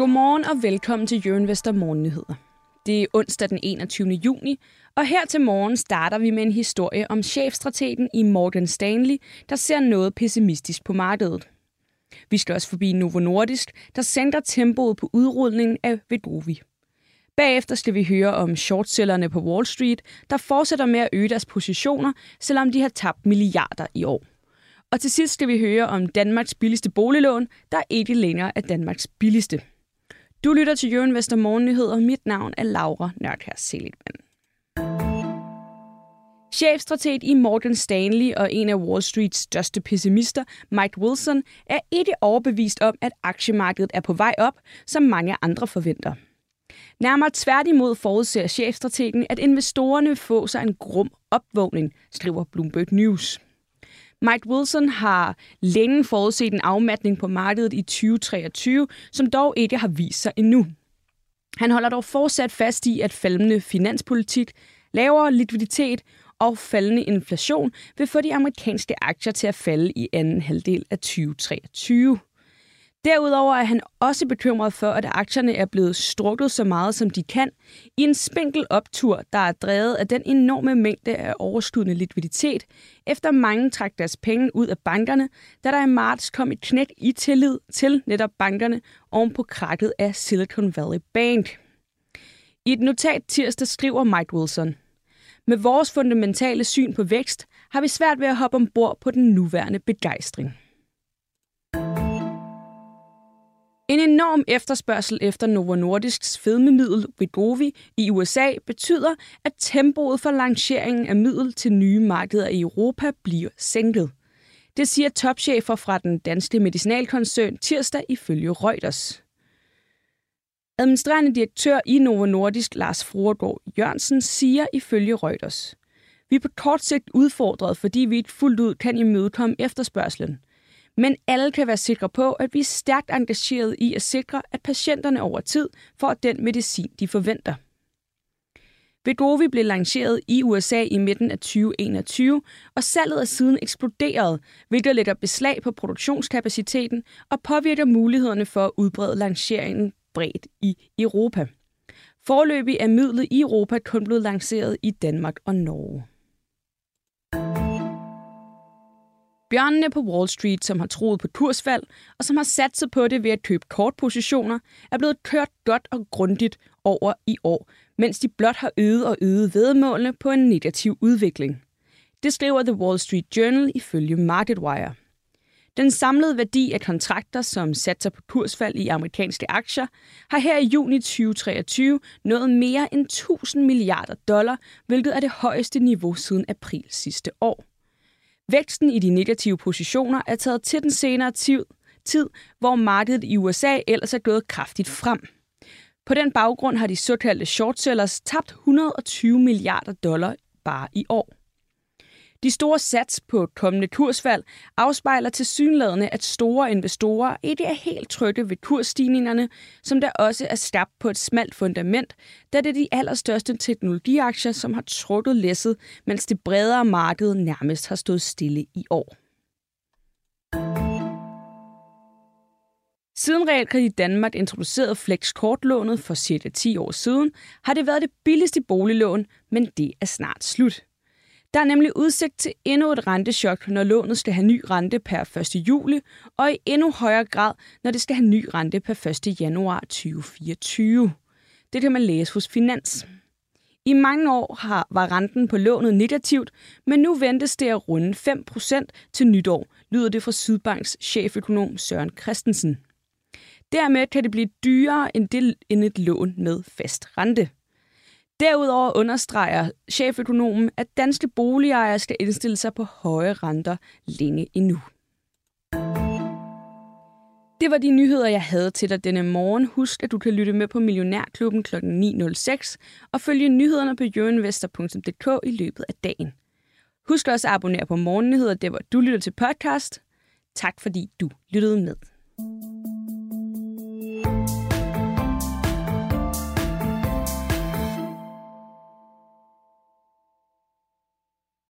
Godmorgen og velkommen til Jørgen Vester Morgennyheder. Det er onsdag den 21. juni, og her til morgen starter vi med en historie om chefstrategen i Morgan Stanley, der ser noget pessimistisk på markedet. Vi skal også forbi Novo Nordisk, der sænker tempoet på udrulningen af Vedovi. Bagefter skal vi høre om shortsellerne på Wall Street, der fortsætter med at øge deres positioner, selvom de har tabt milliarder i år. Og til sidst skal vi høre om Danmarks billigste boliglån, der ikke længere er Danmarks billigste. Du lytter til Jørgen Vester Morgennyheder. Mit navn er Laura Nørkær Seligman. Chefstrateg i Morgan Stanley og en af Wall Streets største pessimister, Mike Wilson, er ikke overbevist om, at aktiemarkedet er på vej op, som mange andre forventer. Nærmere tværtimod forudser chefstrategen, at investorerne får sig en grum opvågning, skriver Bloomberg News. Mike Wilson har længe forudset en afmatning på markedet i 2023, som dog ikke har vist sig endnu. Han holder dog fortsat fast i, at faldende finanspolitik, lavere likviditet og faldende inflation vil få de amerikanske aktier til at falde i anden halvdel af 2023. Derudover er han også bekymret for, at aktierne er blevet strukket så meget, som de kan, i en spinkel optur, der er drevet af den enorme mængde af overskydende likviditet, efter mange trak deres penge ud af bankerne, da der i marts kom et knæk i tillid til netop bankerne oven på krakket af Silicon Valley Bank. I et notat tirsdag skriver Mike Wilson, med vores fundamentale syn på vækst har vi svært ved at hoppe ombord på den nuværende begejstring. En enorm efterspørgsel efter Novo Nordisks fedmemiddel Wegovy i USA betyder, at tempoet for lanceringen af middel til nye markeder i Europa bliver sænket. Det siger topchefer fra den danske medicinalkoncern tirsdag ifølge Reuters. Administrerende direktør i Novo Nordisk, Lars Fruergaard Jørgensen, siger ifølge Reuters. Vi er på kort sigt udfordret, fordi vi ikke fuldt ud kan imødekomme efterspørgselen – men alle kan være sikre på, at vi er stærkt engageret i at sikre, at patienterne over tid får den medicin, de forventer. Vegovi blev lanceret i USA i midten af 2021, og salget er siden eksploderet, hvilket lægger beslag på produktionskapaciteten og påvirker mulighederne for at udbrede lanceringen bredt i Europa. Forløbig er midlet i Europa kun blevet lanceret i Danmark og Norge. Bjørnene på Wall Street, som har troet på kursfald og som har satset på det ved at købe kortpositioner, er blevet kørt godt og grundigt over i år, mens de blot har øget og øget vedmålene på en negativ udvikling. Det skriver The Wall Street Journal ifølge MarketWire. Den samlede værdi af kontrakter, som satser på kursfald i amerikanske aktier, har her i juni 2023 nået mere end 1000 milliarder dollar, hvilket er det højeste niveau siden april sidste år. Væksten i de negative positioner er taget til den senere tid, tid, hvor markedet i USA ellers er gået kraftigt frem. På den baggrund har de såkaldte shortsellers tabt 120 milliarder dollar bare i år. De store sats på kommende kursfald afspejler til synlædende, at store investorer ikke er helt trygge ved kursstigningerne, som der også er skabt på et smalt fundament, da det er de allerstørste teknologiaktier, som har trukket læsset, mens det bredere marked nærmest har stået stille i år. Siden Realkredit Danmark introducerede Flex-kortlånet for cirka 10 år siden, har det været det billigste boliglån, men det er snart slut. Der er nemlig udsigt til endnu et rentechok, når lånet skal have ny rente per 1. juli, og i endnu højere grad, når det skal have ny rente per 1. januar 2024. Det kan man læse hos Finans. I mange år har, var renten på lånet negativt, men nu ventes det at runde 5% til nytår, lyder det fra Sydbanks cheføkonom Søren Christensen. Dermed kan det blive dyrere end, det, end et lån med fast rente. Derudover understreger cheføkonomen, at danske boligejere skal indstille sig på høje renter længe endnu. Det var de nyheder, jeg havde til dig denne morgen. Husk, at du kan lytte med på Millionærklubben kl. 9.06 og følge nyhederne på jørinvestor.dk i løbet af dagen. Husk også at abonnere på Morgennyheder, der hvor du lytter til podcast. Tak fordi du lyttede med.